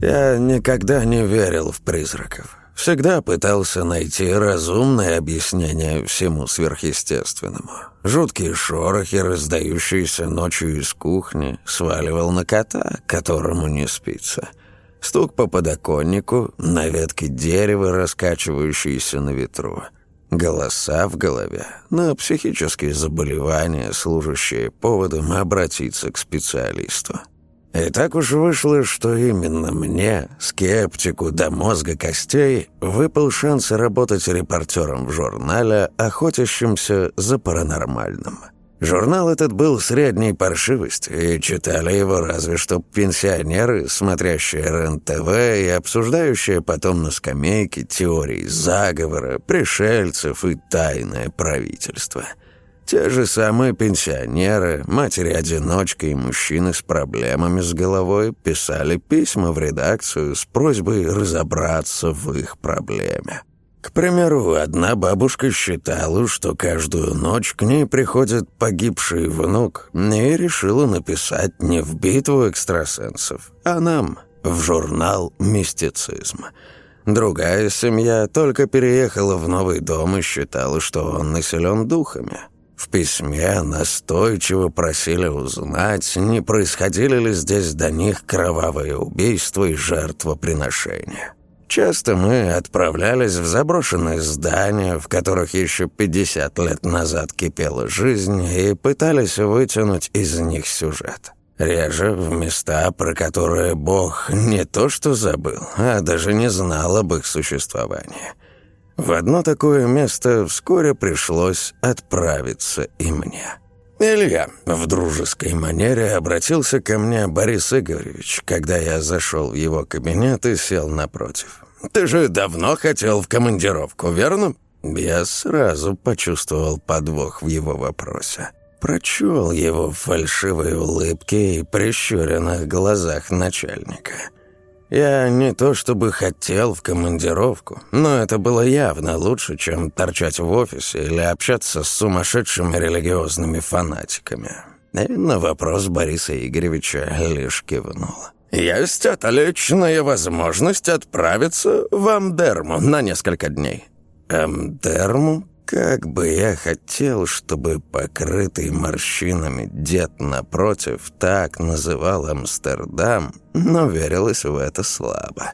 Я никогда не верил в призраков. Всегда пытался найти разумное объяснение всему сверхъестественному. Жуткие шорохи, раздающиеся ночью из кухни, сваливал на кота, которому не спится. Стук по подоконнику, на ветке дерева, раскачивающиеся на ветру. Голоса в голове, на психические заболевания, служащие поводом обратиться к специалисту. И так уж вышло, что именно мне, скептику до мозга костей, выпал шанс работать репортером в журнале, охотящемся за паранормальным. Журнал этот был средней паршивости, и читали его разве что пенсионеры, смотрящие РЕН-ТВ и обсуждающие потом на скамейке теории заговора, пришельцев и тайное правительство – те же самые пенсионеры, матери-одиночка и мужчины с проблемами с головой писали письма в редакцию с просьбой разобраться в их проблеме. К примеру, одна бабушка считала, что каждую ночь к ней приходит погибший внук, и решила написать не в битву экстрасенсов, а нам, в журнал «Мистицизм». Другая семья только переехала в новый дом и считала, что он населен духами. В письме настойчиво просили узнать, не происходили ли здесь до них кровавые убийства и жертвоприношения. Часто мы отправлялись в заброшенные здания, в которых еще 50 лет назад кипела жизнь, и пытались вытянуть из них сюжет. Реже в места, про которые Бог не то что забыл, а даже не знал об их существовании – в одно такое место вскоре пришлось отправиться и мне. «Илья», — в дружеской манере обратился ко мне Борис Игоревич, когда я зашел в его кабинет и сел напротив. «Ты же давно хотел в командировку, верно?» Я сразу почувствовал подвох в его вопросе. Прочел его фальшивые улыбки и прищуренных глазах начальника — я не то чтобы хотел в командировку, но это было явно лучше, чем торчать в офисе или общаться с сумасшедшими религиозными фанатиками. И на вопрос Бориса Игоревича лишь кивнул. «Есть отличная возможность отправиться в Амдерму на несколько дней». «Амдерму?» Как бы я хотел, чтобы покрытый морщинами дед напротив так называл Амстердам, но верилось в это слабо.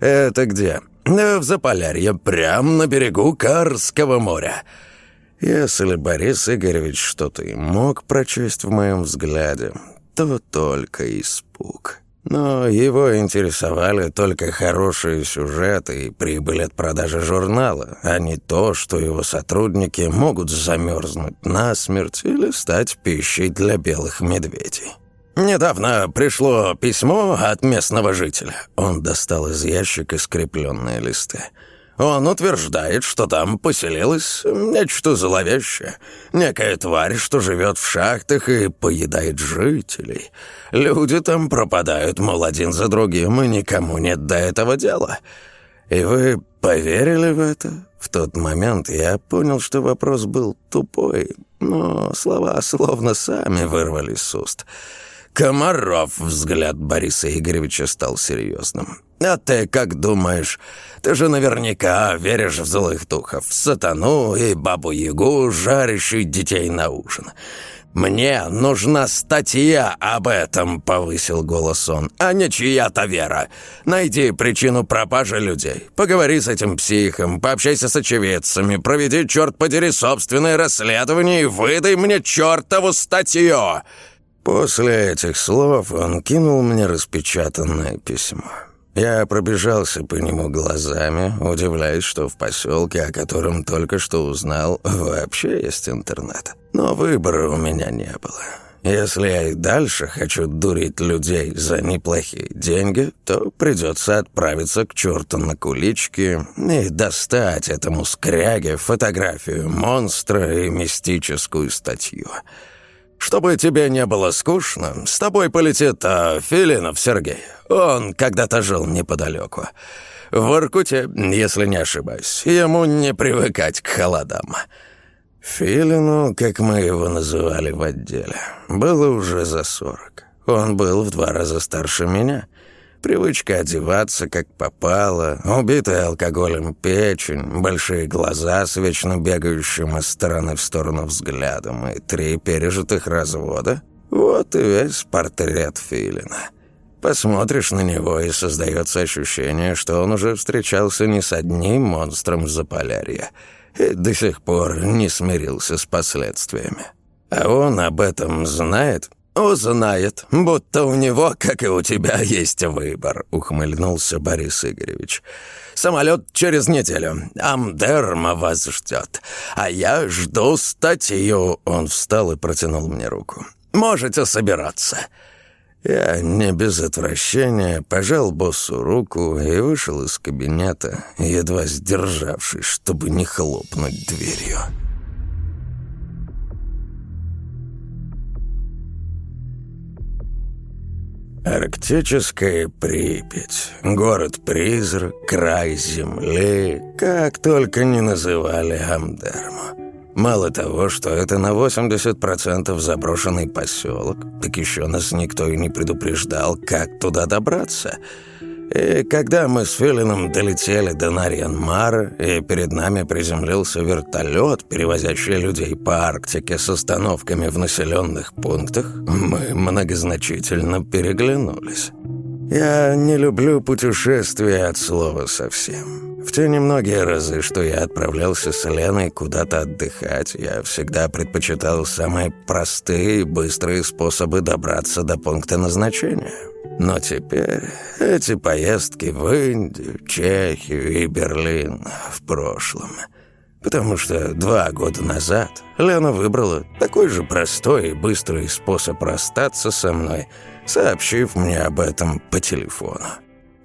«Это где?» «В Заполярье, прямо на берегу Карского моря». Если Борис Игоревич что-то и мог прочесть в моем взгляде, то только испуг. Но его интересовали только хорошие сюжеты и прибыль от продажи журнала, а не то, что его сотрудники могут замерзнуть насмерть или стать пищей для белых медведей. «Недавно пришло письмо от местного жителя». Он достал из ящика скрепленные листы. Он утверждает, что там поселилось нечто зловещее. Некая тварь, что живет в шахтах и поедает жителей. Люди там пропадают, мол, один за другим, и никому нет до этого дела. И вы поверили в это? В тот момент я понял, что вопрос был тупой, но слова словно сами вырвались с уст. «Комаров!» — взгляд Бориса Игоревича стал серьезным. «А ты как думаешь? Ты же наверняка веришь в злых духов, сатану и бабу-ягу, жарящую детей на ужин». «Мне нужна статья об этом», — повысил голос он, — «а не чья-то вера. Найди причину пропажи людей, поговори с этим психом, пообщайся с очевидцами, проведи, черт подери, собственное расследование и выдай мне чертову статью!» После этих слов он кинул мне распечатанное письмо. Я пробежался по нему глазами, удивляясь, что в поселке, о котором только что узнал, вообще есть интернет. Но выбора у меня не было. Если я и дальше хочу дурить людей за неплохие деньги, то придется отправиться к черту на кулички и достать этому скряге фотографию монстра и мистическую статью. Чтобы тебе не было скучно, с тобой полетит а, Филинов Сергей. Он когда-то жил неподалеку. В Иркуте, если не ошибаюсь. Ему не привыкать к холодам». Филину, как мы его называли в отделе, было уже за сорок. Он был в два раза старше меня. Привычка одеваться как попало, убитая алкоголем печень, большие глаза с вечно бегающим из стороны в сторону взглядом и три пережитых развода — вот и весь портрет Филина. Посмотришь на него, и создается ощущение, что он уже встречался не с одним монстром Заполярья и до сих пор не смирился с последствиями. А он об этом знает «Узнает, будто у него, как и у тебя, есть выбор», — ухмыльнулся Борис Игоревич. «Самолет через неделю. Амдерма вас ждет. А я жду статью». Он встал и протянул мне руку. «Можете собираться». Я не без отвращения пожал боссу руку и вышел из кабинета, едва сдержавшись, чтобы не хлопнуть дверью. Арктическая Припять, город-призрак, край земли, как только не называли Амдерму. Мало того, что это на 80% заброшенный поселок, так еще нас никто и не предупреждал, как туда добраться — и когда мы с Филином долетели до Нарьянмара, и перед нами приземлился вертолет, перевозящий людей по Арктике с остановками в населенных пунктах, мы многозначительно переглянулись. Я не люблю путешествия от слова совсем. В те немногие разы, что я отправлялся с Леной куда-то отдыхать, я всегда предпочитал самые простые и быстрые способы добраться до пункта назначения — но теперь эти поездки в Индию, Чехию и Берлин в прошлом. Потому что два года назад Лена выбрала такой же простой и быстрый способ расстаться со мной, сообщив мне об этом по телефону.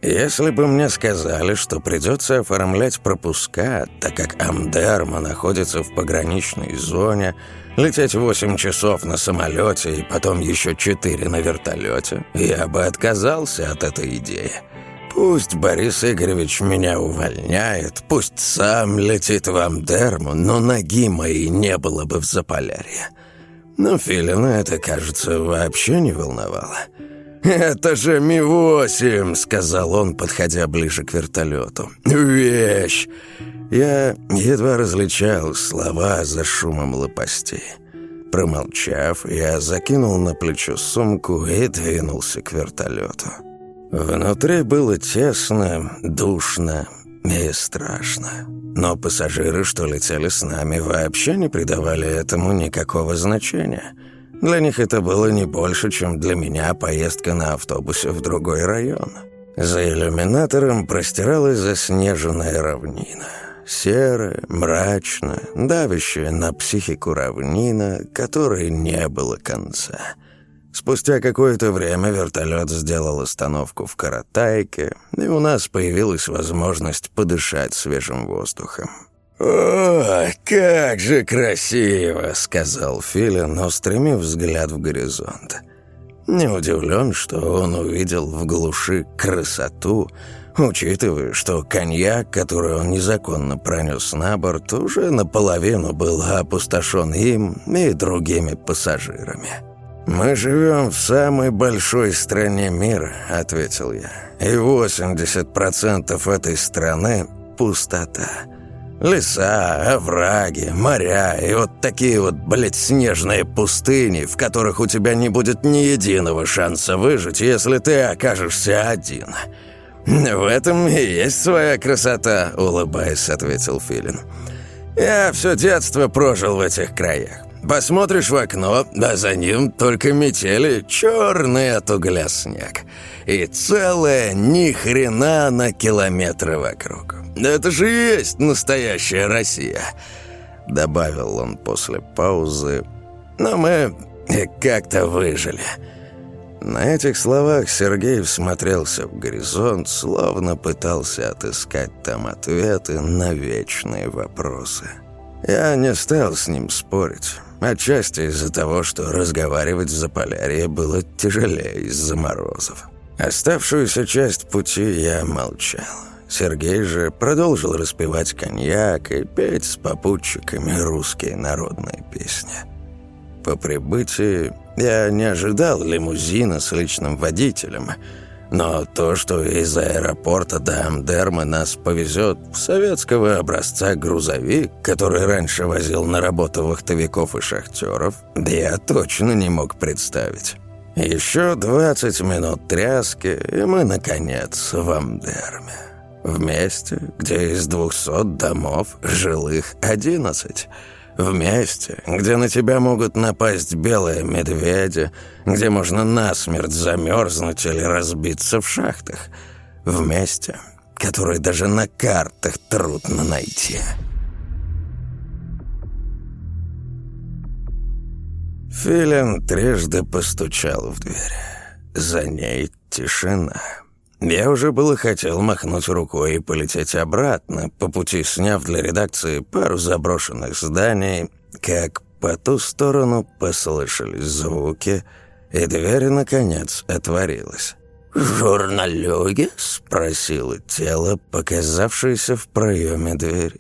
Если бы мне сказали, что придется оформлять пропуска, так как Амдерма находится в пограничной зоне, лететь 8 часов на самолете и потом еще 4 на вертолете, я бы отказался от этой идеи. Пусть Борис Игоревич меня увольняет, пусть сам летит в Амдерму, но ноги моей не было бы в Заполярье. Но Филина это, кажется, вообще не волновало. «Это же Ми-8», — сказал он, подходя ближе к вертолету. «Вещь!» Я едва различал слова за шумом лопастей. Промолчав, я закинул на плечо сумку и двинулся к вертолету. Внутри было тесно, душно и страшно. Но пассажиры, что летели с нами, вообще не придавали этому никакого значения — для них это было не больше, чем для меня поездка на автобусе в другой район. За иллюминатором простиралась заснеженная равнина. Серая, мрачная, давящая на психику равнина, которой не было конца. Спустя какое-то время вертолет сделал остановку в Каратайке, и у нас появилась возможность подышать свежим воздухом. «О, как же красиво!» — сказал Филин, устремив взгляд в горизонт. Не удивлен, что он увидел в глуши красоту, учитывая, что коньяк, который он незаконно пронес на борт, уже наполовину был опустошен им и другими пассажирами. «Мы живем в самой большой стране мира», — ответил я, «и 80% этой страны — пустота». Леса, овраги, моря и вот такие вот, блядь, снежные пустыни, в которых у тебя не будет ни единого шанса выжить, если ты окажешься один. В этом и есть своя красота, улыбаясь, ответил Филин. Я все детство прожил в этих краях. Посмотришь в окно, а за ним только метели, черный от угля снег. И целая ни хрена на километры вокруг. Это же есть настоящая Россия!» Добавил он после паузы. «Но мы как-то выжили». На этих словах Сергей всмотрелся в горизонт, словно пытался отыскать там ответы на вечные вопросы. Я не стал с ним спорить, отчасти из-за того, что разговаривать в Заполярье было тяжелее из-за морозов. Оставшуюся часть пути я молчал. Сергей же продолжил распевать коньяк и петь с попутчиками русские народные песни. По прибытии я не ожидал лимузина с личным водителем. Но то, что из аэропорта до Амдерма нас повезет советского образца грузовик, который раньше возил на работу вахтовиков и шахтеров, да я точно не мог представить. Еще 20 минут тряски, и мы, наконец, в Амдерме. В месте, где из 200 домов жилых 11 – в месте, где на тебя могут напасть белые медведи, где можно насмерть замерзнуть или разбиться в шахтах. В месте, которое даже на картах трудно найти. Филин трижды постучал в дверь. За ней тишина. Я уже было хотел махнуть рукой и полететь обратно, по пути сняв для редакции пару заброшенных зданий, как по ту сторону послышались звуки, и дверь, наконец, отворилась. «Журналюги?» — спросило тело, показавшееся в проеме двери.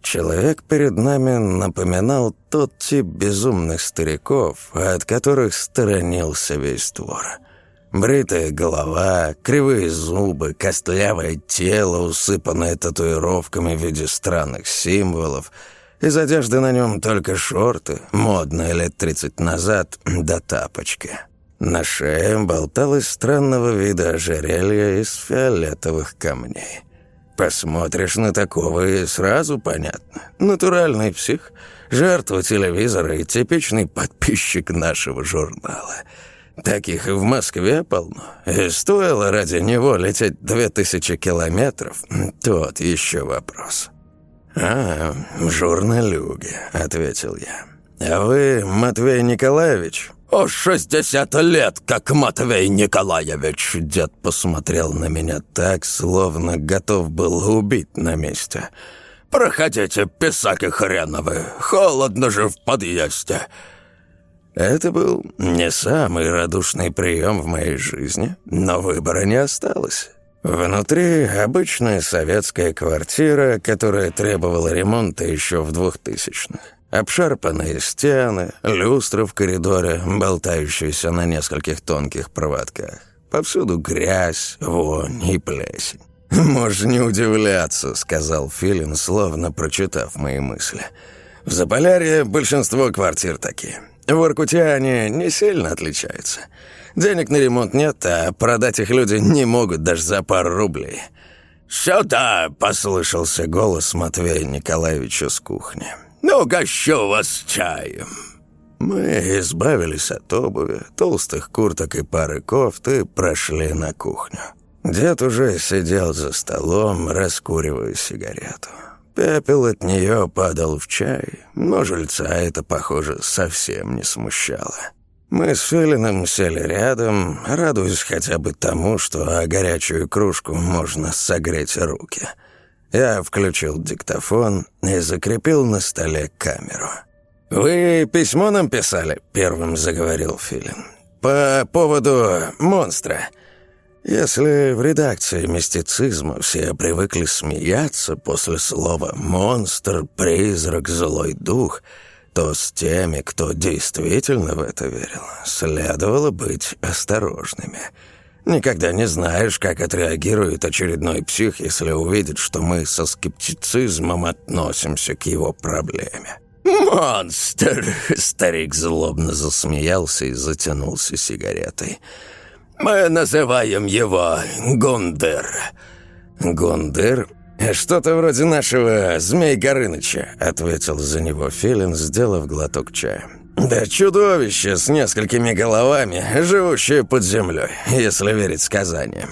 Человек перед нами напоминал тот тип безумных стариков, от которых сторонился весь двор — Бритая голова, кривые зубы, костлявое тело, усыпанное татуировками в виде странных символов. Из одежды на нем только шорты, модные лет тридцать назад, да тапочки. На шее болталось странного вида ожерелье из фиолетовых камней. Посмотришь на такого и сразу понятно. Натуральный псих, жертва телевизора и типичный подписчик нашего журнала — Таких и в Москве полно. И стоило ради него лететь две тысячи километров. Тот еще вопрос. «А, журналюги», — ответил я. «А вы Матвей Николаевич?» «О, шестьдесят лет, как Матвей Николаевич!» Дед посмотрел на меня так, словно готов был убить на месте. «Проходите, писаки хреновы, холодно же в подъезде!» Это был не самый радушный прием в моей жизни, но выбора не осталось. Внутри обычная советская квартира, которая требовала ремонта еще в двухтысячных. Обшарпанные стены, люстра в коридоре, болтающиеся на нескольких тонких проводках. Повсюду грязь, вонь и плесень. «Можешь не удивляться», — сказал Филин, словно прочитав мои мысли. «В Заполярье большинство квартир такие. В Иркуте они не сильно отличаются. Денег на ремонт нет, а продать их люди не могут даже за пару рублей. «Сюда!» — послышался голос Матвея Николаевича с кухни. «Ну, гощу вас чаем!» Мы избавились от обуви, толстых курток и пары кофт и прошли на кухню. Дед уже сидел за столом, раскуривая сигарету. Пепел от нее падал в чай, но жильца это, похоже, совсем не смущало. Мы с Филином сели рядом, радуясь хотя бы тому, что о горячую кружку можно согреть руки. Я включил диктофон и закрепил на столе камеру. «Вы письмо нам писали?» — первым заговорил Филин. «По поводу монстра». Если в редакции мистицизма все привыкли смеяться после слова «монстр», «призрак», «злой дух», то с теми, кто действительно в это верил, следовало быть осторожными. Никогда не знаешь, как отреагирует очередной псих, если увидит, что мы со скептицизмом относимся к его проблеме. «Монстр!» — старик злобно засмеялся и затянулся сигаретой. Мы называем его Гундыр». «Гундыр? Что-то вроде нашего Змей Горыныча», — ответил за него Филин, сделав глоток чая. «Да чудовище с несколькими головами, живущее под землей, если верить сказаниям».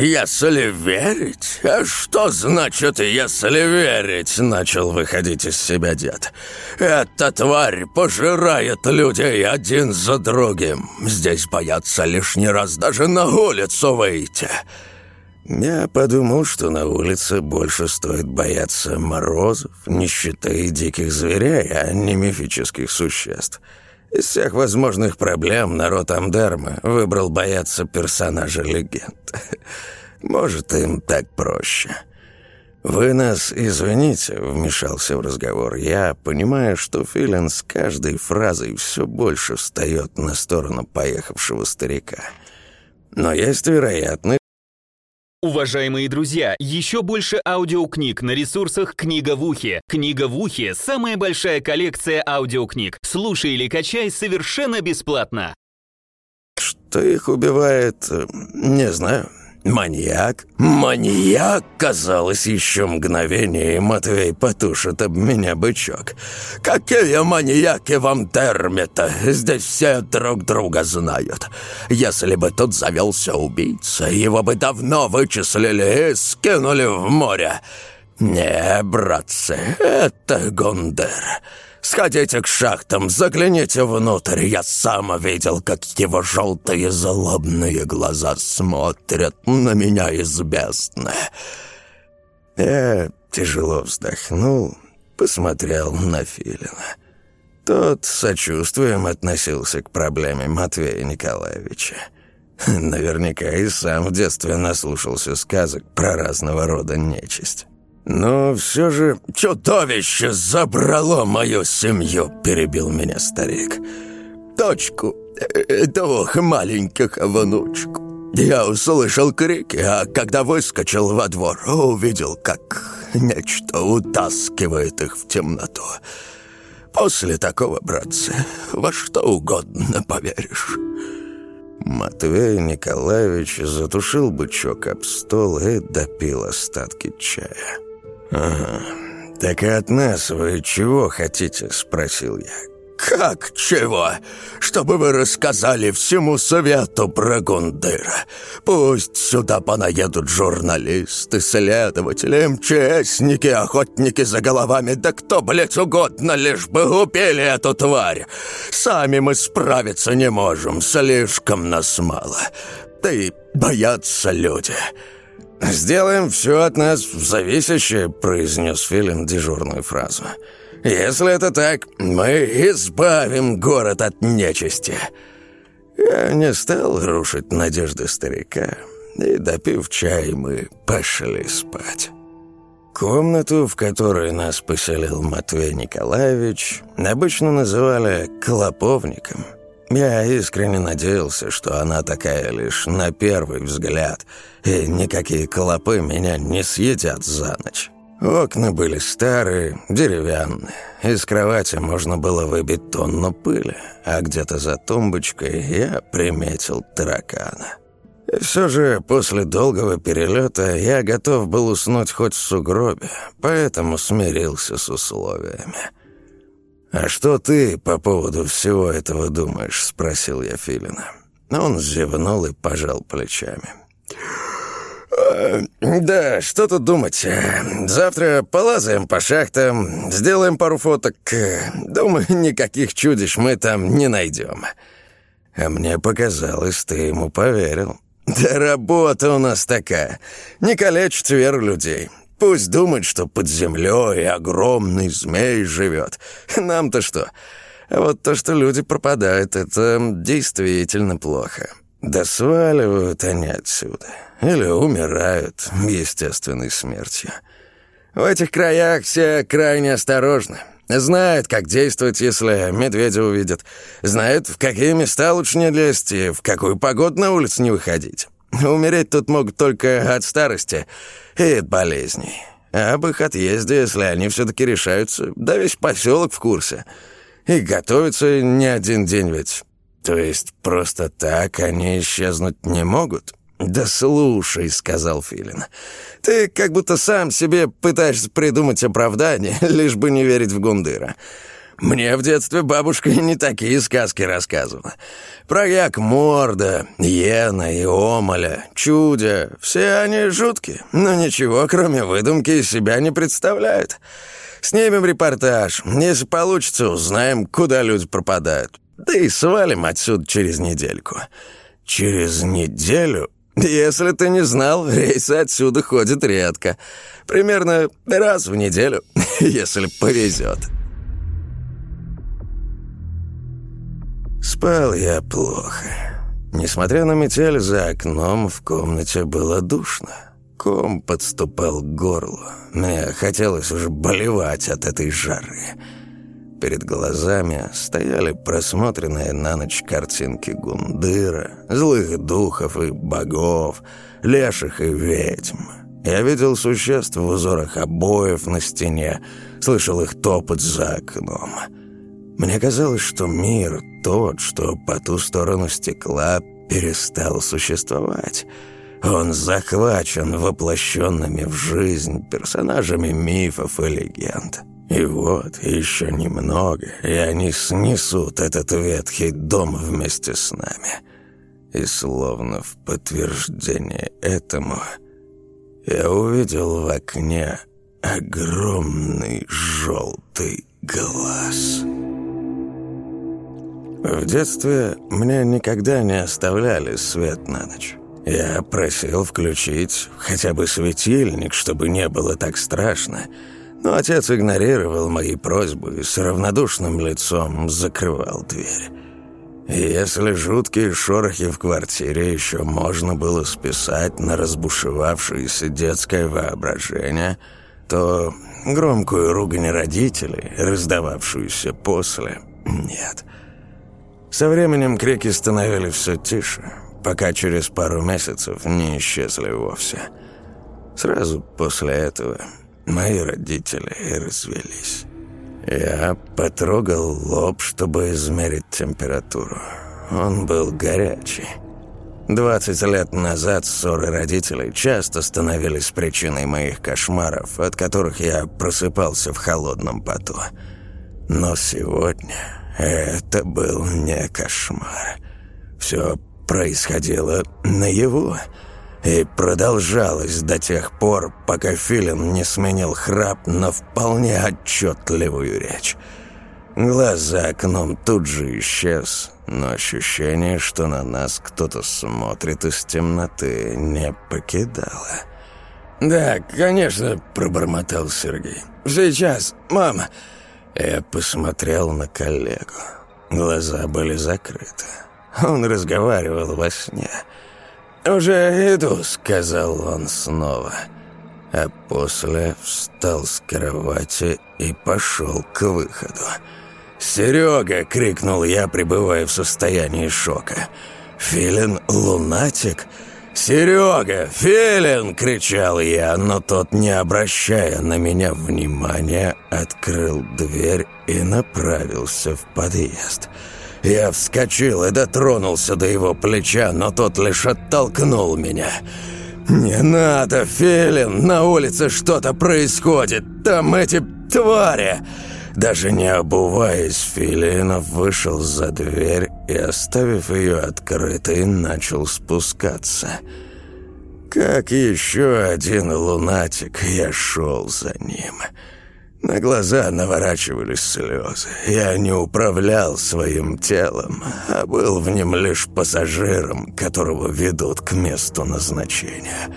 «Если верить? А что значит «если верить»?» Начал выходить из себя дед. «Эта тварь пожирает людей один за другим. Здесь боятся лишний раз даже на улицу выйти». Я подумал, что на улице больше стоит бояться морозов, нищеты и диких зверей, а не мифических существ. Из всех возможных проблем народ Амдерма выбрал бояться персонажа легенд. Может, им так проще. «Вы нас извините», — вмешался в разговор. «Я понимаю, что Филин с каждой фразой все больше встает на сторону поехавшего старика. Но есть вероятность, Уважаемые друзья, еще больше аудиокниг на ресурсах «Книга в ухе». «Книга в ухе» — самая большая коллекция аудиокниг. Слушай или качай совершенно бесплатно. Что их убивает, э, не знаю. Маньяк? Маньяк, казалось, еще мгновение, и Матвей потушит об меня бычок. Какие маньяки в Амтерме-то? Здесь все друг друга знают. Если бы тут завелся убийца, его бы давно вычислили и скинули в море. Не, братцы, это Гондер. Сходите к шахтам, загляните внутрь. Я сам видел, как его желтые злобные глаза смотрят на меня из бездны. Я тяжело вздохнул, посмотрел на Филина. Тот сочувствием относился к проблеме Матвея Николаевича. Наверняка и сам в детстве наслушался сказок про разного рода нечисть. «Но все же чудовище забрало мою семью», — перебил меня старик. «Дочку, э, двух маленьких внучку. Я услышал крики, а когда выскочил во двор, увидел, как нечто утаскивает их в темноту. После такого, братцы, во что угодно поверишь». Матвей Николаевич затушил бычок об стол и допил остатки чая. «Ага. Так и от нас вы чего хотите?» – спросил я. «Как чего? Чтобы вы рассказали всему совету про Гундыра. Пусть сюда понаедут журналисты, следователи, МЧСники, охотники за головами, да кто, блядь, угодно, лишь бы убили эту тварь. Сами мы справиться не можем, слишком нас мало. Да и боятся люди». «Сделаем все от нас зависящее», — произнес Филин дежурную фразу. «Если это так, мы избавим город от нечисти». Я не стал рушить надежды старика, и, допив чай, мы пошли спать. Комнату, в которой нас поселил Матвей Николаевич, обычно называли «клоповником». Я искренне надеялся, что она такая лишь на первый взгляд, и никакие клопы меня не съедят за ночь. Окна были старые, деревянные. Из кровати можно было выбить тонну пыли, а где-то за тумбочкой я приметил таракана. И все же после долгого перелета я готов был уснуть хоть в сугробе, поэтому смирился с условиями. «А что ты по поводу всего этого думаешь?» — спросил я Филина. Он зевнул и пожал плечами. «Э, «Да, что тут думать. Завтра полазаем по шахтам, сделаем пару фоток. Думаю, никаких чудищ мы там не найдем». А мне показалось, ты ему поверил. «Да работа у нас такая. Не калечить веру людей. Пусть думает, что под землей огромный змей живет. Нам-то что? А вот то, что люди пропадают, это действительно плохо. Да сваливают они отсюда. Или умирают естественной смертью. В этих краях все крайне осторожны. Знают, как действовать, если медведя увидят. Знают, в какие места лучше не лезть и в какую погоду на улицу не выходить. Умереть тут могут только от старости и от болезней. А об их отъезде, если они все-таки решаются, да весь поселок в курсе. И готовятся не один день ведь. То есть просто так они исчезнуть не могут? «Да слушай», — сказал Филин, — «ты как будто сам себе пытаешься придумать оправдание, лишь бы не верить в Гундыра. Мне в детстве бабушка не такие сказки рассказывала. Про як Морда, Йена и Омаля, Чудя. Все они жуткие, но ничего, кроме выдумки, из себя не представляют. Снимем репортаж. Если получится, узнаем, куда люди пропадают. Да и свалим отсюда через недельку. Через неделю? Если ты не знал, рейсы отсюда ходят редко. Примерно раз в неделю, если повезет. Спал я плохо. Несмотря на метель за окном, в комнате было душно. Ком подступал к горлу. Мне хотелось уже болевать от этой жары. перед глазами стояли просмотренные на ночь картинки Гундыра, злых духов и богов, леших и ведьм. Я видел существ в узорах обоев на стене, слышал их топот за окном. Мне казалось, что мир тот, что по ту сторону стекла, перестал существовать. Он захвачен воплощенными в жизнь персонажами мифов и легенд. И вот, еще немного, и они снесут этот ветхий дом вместе с нами. И словно в подтверждение этому, я увидел в окне огромный желтый глаз. В детстве мне никогда не оставляли свет на ночь. Я просил включить хотя бы светильник, чтобы не было так страшно – но отец игнорировал мои просьбы и с равнодушным лицом закрывал дверь. Если жуткие шорохи в квартире еще можно было списать на разбушевавшееся детское воображение, то громкую ругань родителей, раздававшуюся после, нет. Со временем крики становились все тише, пока через пару месяцев не исчезли вовсе. Сразу после этого Мои родители развелись. Я потрогал лоб, чтобы измерить температуру. Он был горячий. Двадцать лет назад ссоры родителей часто становились причиной моих кошмаров, от которых я просыпался в холодном поту. Но сегодня это был не кошмар. Все происходило наяву и продолжалось до тех пор, пока Филин не сменил храп на вполне отчетливую речь. Глаз за окном тут же исчез, но ощущение, что на нас кто-то смотрит из темноты, не покидало. «Да, конечно», — пробормотал Сергей. «Сейчас, мама». Я посмотрел на коллегу. Глаза были закрыты. Он разговаривал во сне. «Уже иду», — сказал он снова. А после встал с кровати и пошел к выходу. «Серега!» — крикнул я, пребывая в состоянии шока. «Филин лунатик?» «Серега! Филин!» — кричал я, но тот, не обращая на меня внимания, открыл дверь и направился в подъезд. Я вскочил и дотронулся до его плеча, но тот лишь оттолкнул меня. «Не надо, Филин! На улице что-то происходит! Там эти твари!» Даже не обуваясь, Филинов вышел за дверь и, оставив ее открытой, начал спускаться. Как еще один лунатик, я шел за ним. На глаза наворачивались слезы. Я не управлял своим телом, а был в нем лишь пассажиром, которого ведут к месту назначения.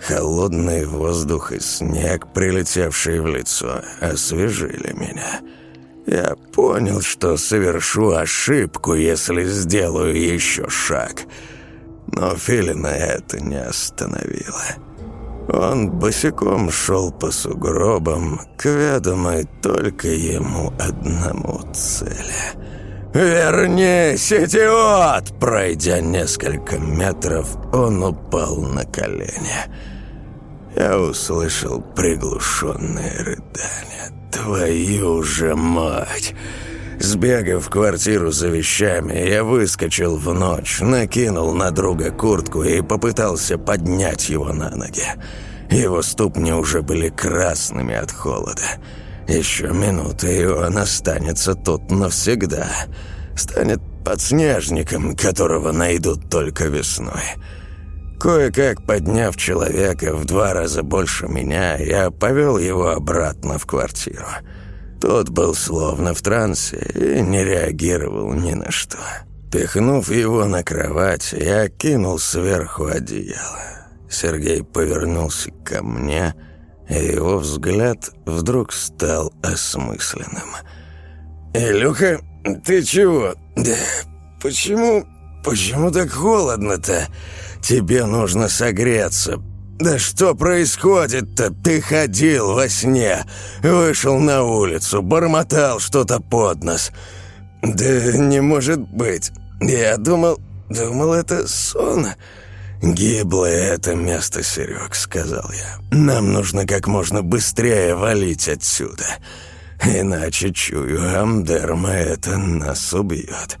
Холодный воздух и снег, прилетевшие в лицо, освежили меня. Я понял, что совершу ошибку, если сделаю еще шаг. Но Филина это не остановило. Он босиком шел по сугробам, к ведомой только ему одному цели. «Вернись, идиот!» Пройдя несколько метров, он упал на колени. Я услышал приглушенные рыдания. «Твою же мать!» Сбегав в квартиру за вещами, я выскочил в ночь, накинул на друга куртку и попытался поднять его на ноги. Его ступни уже были красными от холода. Еще минута, и он останется тут навсегда. Станет подснежником, которого найдут только весной. Кое-как подняв человека в два раза больше меня, я повел его обратно в квартиру. Тот был словно в трансе и не реагировал ни на что. Пихнув его на кровать, я кинул сверху одеяло. Сергей повернулся ко мне, его взгляд вдруг стал осмысленным. «Илюха, ты чего? Почему... почему так холодно-то? Тебе нужно согреться. «Да что происходит-то? Ты ходил во сне, вышел на улицу, бормотал что-то под нос. Да не может быть. Я думал, думал, это сон». «Гиблое это место, Серег», — сказал я. «Нам нужно как можно быстрее валить отсюда. Иначе, чую, Амдерма это нас убьет».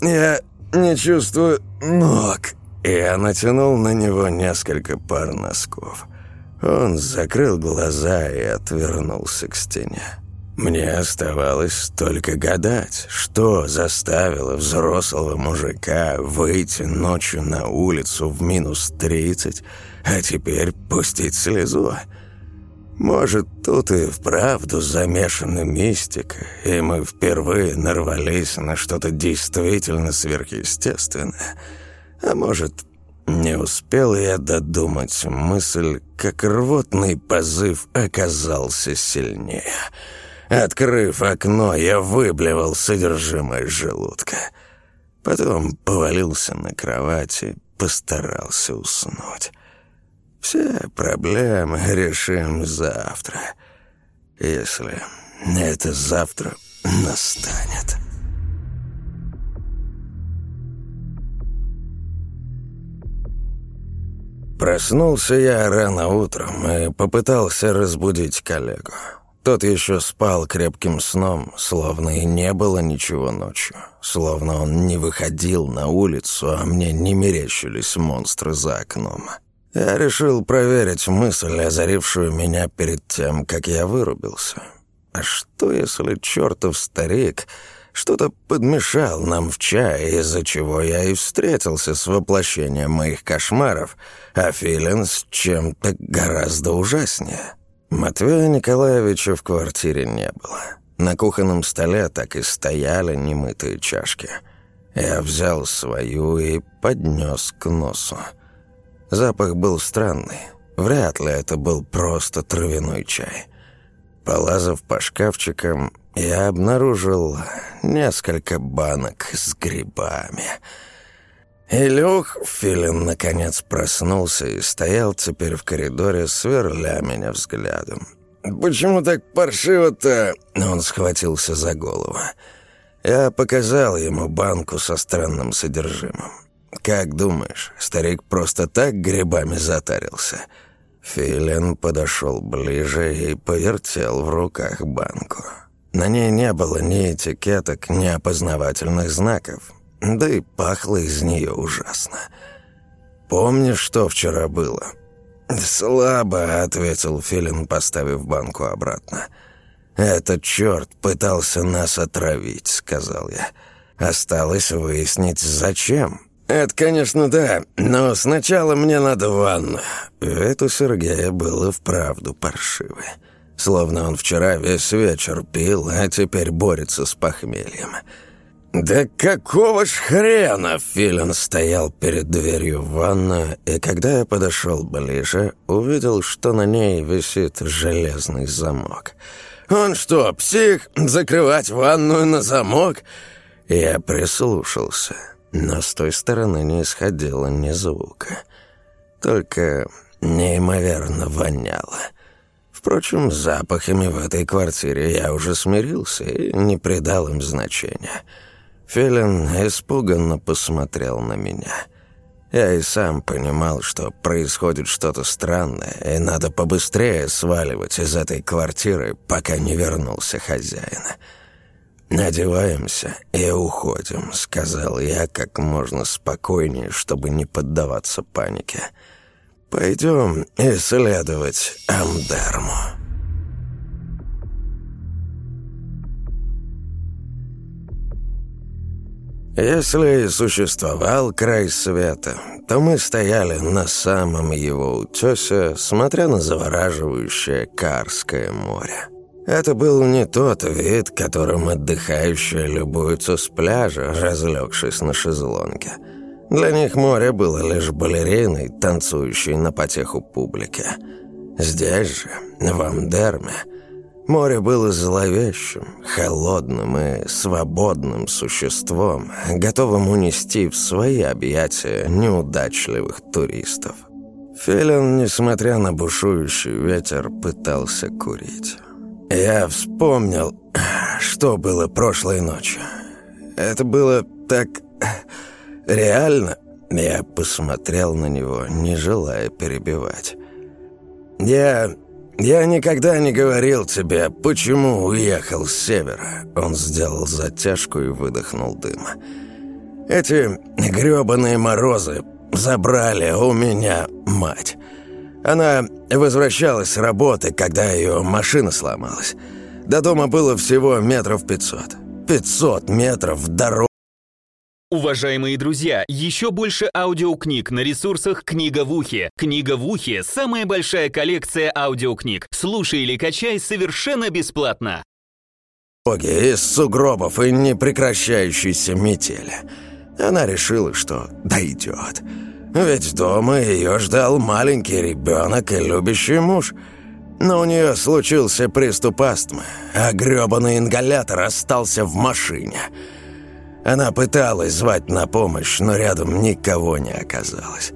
«Я не чувствую ног». Я натянул на него несколько пар носков. Он закрыл глаза и отвернулся к стене. Мне оставалось только гадать, что заставило взрослого мужика выйти ночью на улицу в минус тридцать, а теперь пустить слезу. Может, тут и вправду замешана мистика, и мы впервые нарвались на что-то действительно сверхъестественное. А может, не успел я додумать мысль, как рвотный позыв оказался сильнее — Открыв окно, я выблевал содержимое желудка. Потом повалился на кровати, постарался уснуть. Все проблемы решим завтра, если это завтра настанет». Проснулся я рано утром и попытался разбудить коллегу. Тот еще спал крепким сном, словно и не было ничего ночью. Словно он не выходил на улицу, а мне не мерещились монстры за окном. Я решил проверить мысль, озарившую меня перед тем, как я вырубился. А что, если чертов старик что-то подмешал нам в чай, из-за чего я и встретился с воплощением моих кошмаров, а Филин с чем-то гораздо ужаснее?» Матвея Николаевича в квартире не было. На кухонном столе так и стояли немытые чашки. Я взял свою и поднес к носу. Запах был странный. Вряд ли это был просто травяной чай. Полазав по шкафчикам, я обнаружил несколько банок с грибами — Илюх Филин наконец проснулся и стоял теперь в коридоре, сверля меня взглядом. «Почему так паршиво-то?» Он схватился за голову. Я показал ему банку со странным содержимым. «Как думаешь, старик просто так грибами затарился?» Филин подошел ближе и повертел в руках банку. На ней не было ни этикеток, ни опознавательных знаков. Да и пахло из нее ужасно. «Помнишь, что вчера было?» «Слабо», — ответил Филин, поставив банку обратно. «Этот черт пытался нас отравить», — сказал я. «Осталось выяснить, зачем». «Это, конечно, да, но сначала мне надо ванну». Вид у Сергея было вправду паршивый. Словно он вчера весь вечер пил, а теперь борется с похмельем. «Да какого ж хрена?» Филин стоял перед дверью в ванную, и когда я подошел ближе, увидел, что на ней висит железный замок. «Он что, псих? Закрывать ванную на замок?» Я прислушался, но с той стороны не исходило ни звука. Только неимоверно воняло. Впрочем, запахами в этой квартире я уже смирился и не придал им значения. Филин испуганно посмотрел на меня. Я и сам понимал, что происходит что-то странное, и надо побыстрее сваливать из этой квартиры, пока не вернулся хозяин. «Надеваемся и уходим», — сказал я как можно спокойнее, чтобы не поддаваться панике. «Пойдем исследовать Амдерму». Если существовал край света, то мы стояли на самом его утесе, смотря на завораживающее Карское море. Это был не тот вид, которым отдыхающие любуются с пляжа, разлегшись на шезлонге. Для них море было лишь балериной, танцующей на потеху публики. Здесь же, в Амдерме, Море было зловещим, холодным и свободным существом, готовым унести в свои объятия неудачливых туристов. Филин, несмотря на бушующий ветер, пытался курить. Я вспомнил, что было прошлой ночью. Это было так реально. Я посмотрел на него, не желая перебивать. «Я... я никогда не говорил тебе, почему уехал с севера». Он сделал затяжку и выдохнул дым. «Эти грёбаные морозы забрали у меня мать. Она возвращалась с работы, когда ее машина сломалась. До дома было всего метров пятьсот. Пятьсот метров дорог. Уважаемые друзья, еще больше аудиокниг на ресурсах «Книга в ухе». «Книга в ухе» — самая большая коллекция аудиокниг. Слушай или качай совершенно бесплатно. Из сугробов и непрекращающейся метели. Она решила, что дойдет. Ведь дома ее ждал маленький ребенок и любящий муж. Но у нее случился приступ астмы, а грёбаный ингалятор остался в машине. Она пыталась звать на помощь, но рядом никого не оказалось.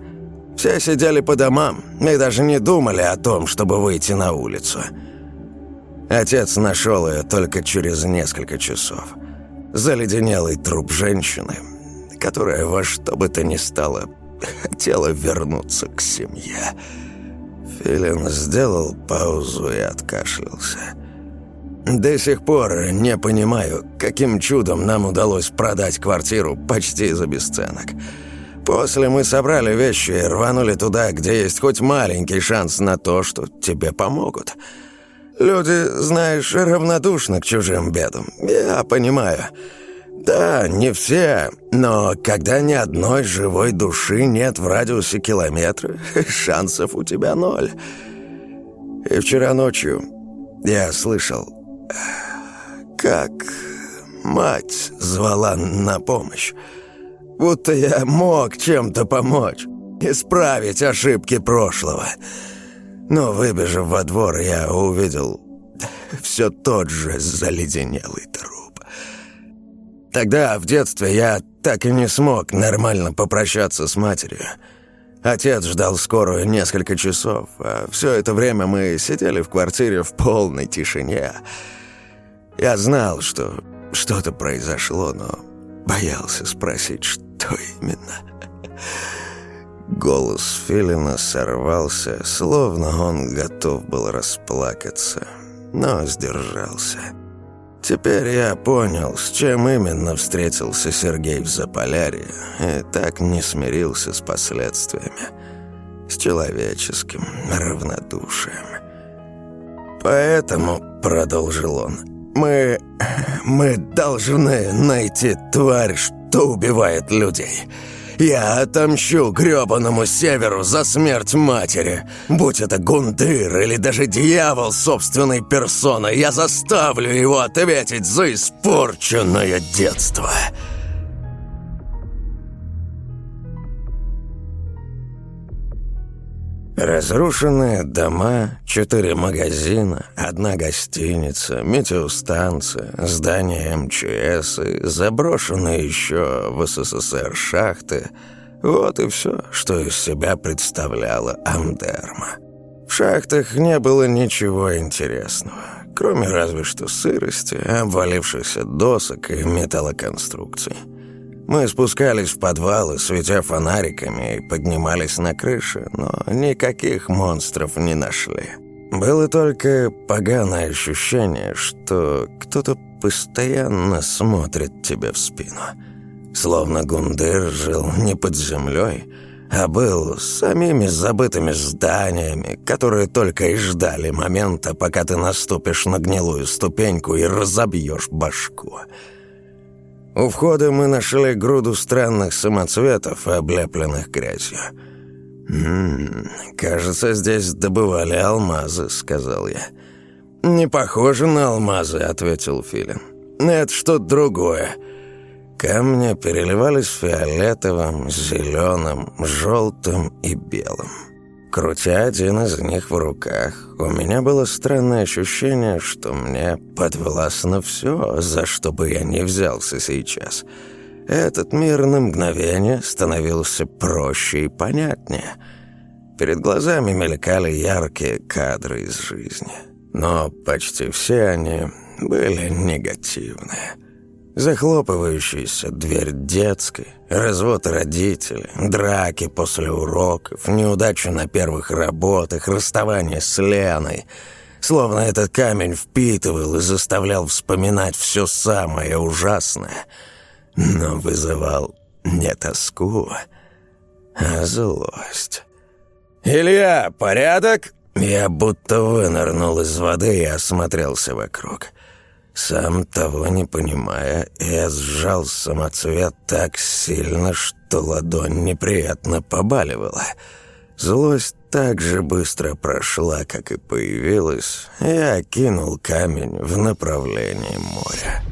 Все сидели по домам и даже не думали о том, чтобы выйти на улицу. Отец нашел ее только через несколько часов. Заледенелый труп женщины, которая во что бы то ни стало хотела вернуться к семье. Филин сделал паузу и откашлялся. «До сих пор не понимаю, каким чудом нам удалось продать квартиру почти за бесценок. После мы собрали вещи и рванули туда, где есть хоть маленький шанс на то, что тебе помогут. Люди, знаешь, равнодушны к чужим бедам. Я понимаю». «Да, не все, но когда ни одной живой души нет в радиусе километра, шансов у тебя ноль. И вчера ночью я слышал, как мать звала на помощь. Будто я мог чем-то помочь, исправить ошибки прошлого. Но, выбежав во двор, я увидел все тот же заледенелый труп. Тогда, в детстве, я так и не смог нормально попрощаться с матерью. Отец ждал скорую несколько часов, а все это время мы сидели в квартире в полной тишине. Я знал, что что-то произошло, но боялся спросить, что именно. Голос Филина сорвался, словно он готов был расплакаться, но сдержался. Теперь я понял, с чем именно встретился Сергей в Заполярье, и так не смирился с последствиями, с человеческим равнодушием. «Поэтому», — продолжил он, — «мы... мы должны найти тварь, что убивает людей». Я отомщу грёбаному северу за смерть матери. Будь это гундыр или даже дьявол собственной персоной, я заставлю его ответить за испорченное детство». Разрушенные дома, четыре магазина, одна гостиница, метеостанция, здание МЧС и заброшенные еще в СССР шахты – вот и все, что из себя представляла Амдерма. В шахтах не было ничего интересного, кроме разве что сырости, обвалившихся досок и металлоконструкций. Мы спускались в подвалы, светя фонариками, и поднимались на крыши, но никаких монстров не нашли. Было только поганое ощущение, что кто-то постоянно смотрит тебе в спину. Словно Гундыр жил не под землей, а был самими забытыми зданиями, которые только и ждали момента, пока ты наступишь на гнилую ступеньку и разобьешь башку. У входа мы нашли груду странных самоцветов, облепленных грязью. «М кажется, здесь добывали алмазы», — сказал я. «Не похоже на алмазы», — ответил Филин. «Это что-то другое». Камни переливались фиолетовым, зеленым, желтым и белым. Крутя один из них в руках, у меня было странное ощущение, что мне подвластно все, за что бы я ни взялся сейчас. Этот мир на мгновение становился проще и понятнее. перед глазами мелькали яркие кадры из жизни. Но почти все они были негативные. Захлопывающаяся дверь детской, развод родителей, драки после уроков, неудачи на первых работах, расставание с Леной. Словно этот камень впитывал и заставлял вспоминать все самое ужасное, но вызывал не тоску, а злость. «Илья, порядок?» Я будто вынырнул из воды и осмотрелся вокруг. Сам того не понимая, я сжал самоцвет так сильно, что ладонь неприятно побаливала. Злость так же быстро прошла, как и появилась, и окинул камень в направлении моря.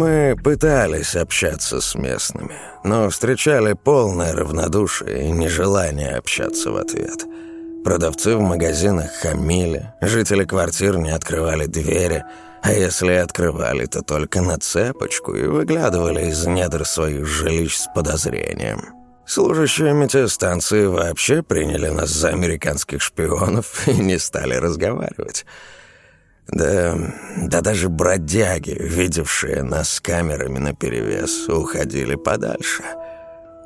Мы пытались общаться с местными, но встречали полное равнодушие и нежелание общаться в ответ. Продавцы в магазинах хамили, жители квартир не открывали двери, а если открывали, то только на цепочку и выглядывали из недр своих жилищ с подозрением. Служащие метеостанции вообще приняли нас за американских шпионов и не стали разговаривать. Да, да даже бродяги, видевшие нас с камерами наперевес, уходили подальше.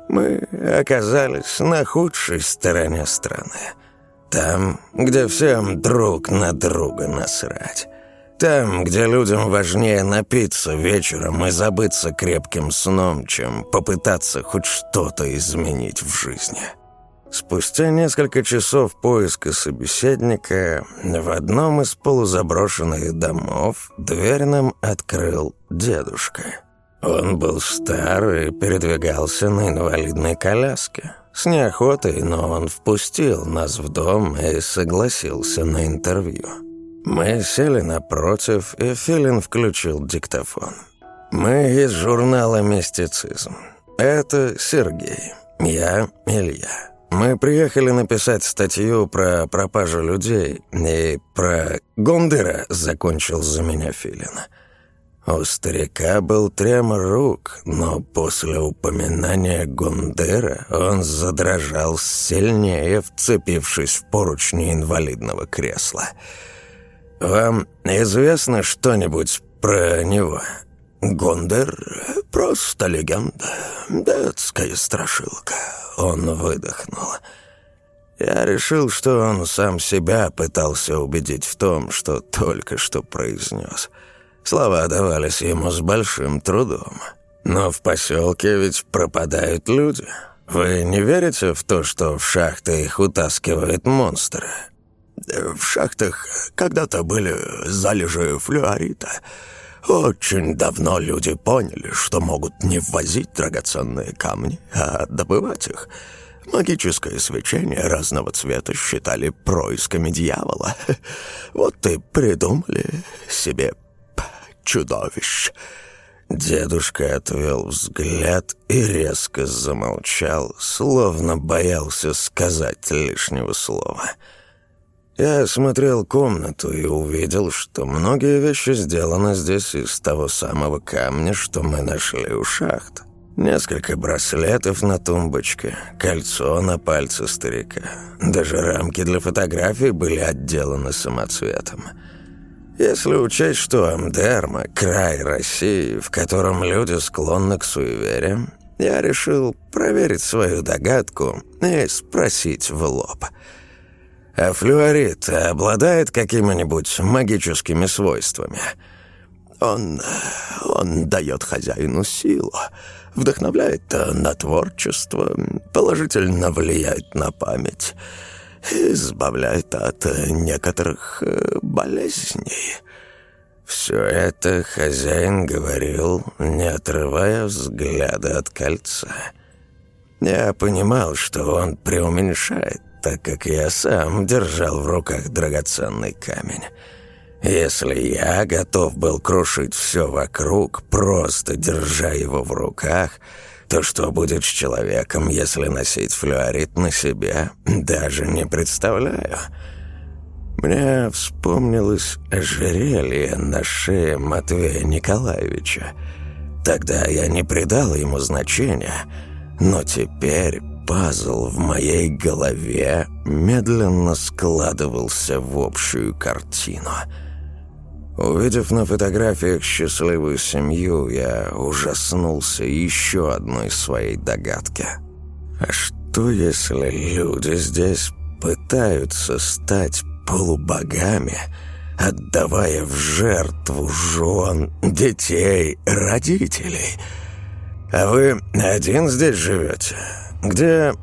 Мы оказались на худшей стороне страны. Там, где всем друг на друга насрать. Там, где людям важнее напиться вечером и забыться крепким сном, чем попытаться хоть что-то изменить в жизни». Спустя несколько часов поиска собеседника в одном из полузаброшенных домов дверь нам открыл дедушка. Он был старый и передвигался на инвалидной коляске. С неохотой, но он впустил нас в дом и согласился на интервью. Мы сели напротив, и Филин включил диктофон. «Мы из журнала «Мистицизм». Это Сергей. Я Илья. Мы приехали написать статью про пропажу людей и про Гондера, закончил за меня Филин. У старика был тремор рук, но после упоминания Гондера он задрожал сильнее, вцепившись в поручни инвалидного кресла. «Вам известно что-нибудь про него?» «Гондер — просто легенда, детская страшилка», он выдохнул. Я решил, что он сам себя пытался убедить в том, что только что произнес. Слова давались ему с большим трудом. Но в поселке ведь пропадают люди. Вы не верите в то, что в шахты их утаскивают монстры? В шахтах когда-то были залежи флюорита. Очень давно люди поняли, что могут не ввозить драгоценные камни, а добывать их. Магическое свечение разного цвета считали происками дьявола. Вот и придумали себе чудовищ. Дедушка отвел взгляд и резко замолчал, словно боялся сказать лишнего слова — я осмотрел комнату и увидел, что многие вещи сделаны здесь из того самого камня, что мы нашли у шахт. Несколько браслетов на тумбочке, кольцо на пальце старика. Даже рамки для фотографий были отделаны самоцветом. Если учесть, что Амдерма — край России, в котором люди склонны к суевериям, я решил проверить свою догадку и спросить в лоб — а флюорит обладает какими-нибудь магическими свойствами? Он... он дает хозяину силу, вдохновляет на творчество, положительно влияет на память, избавляет от некоторых э, болезней. Все это хозяин говорил, не отрывая взгляда от кольца. Я понимал, что он преуменьшает так как я сам держал в руках драгоценный камень. Если я готов был крушить все вокруг, просто держа его в руках, то что будет с человеком, если носить флюорит на себе, даже не представляю. Мне вспомнилось ожерелье на шее Матвея Николаевича. Тогда я не придал ему значения, но теперь пазл в моей голове медленно складывался в общую картину. Увидев на фотографиях счастливую семью, я ужаснулся еще одной своей догадке. А что если люди здесь пытаются стать полубогами, отдавая в жертву жен, детей, родителей? А вы один здесь живете? Где...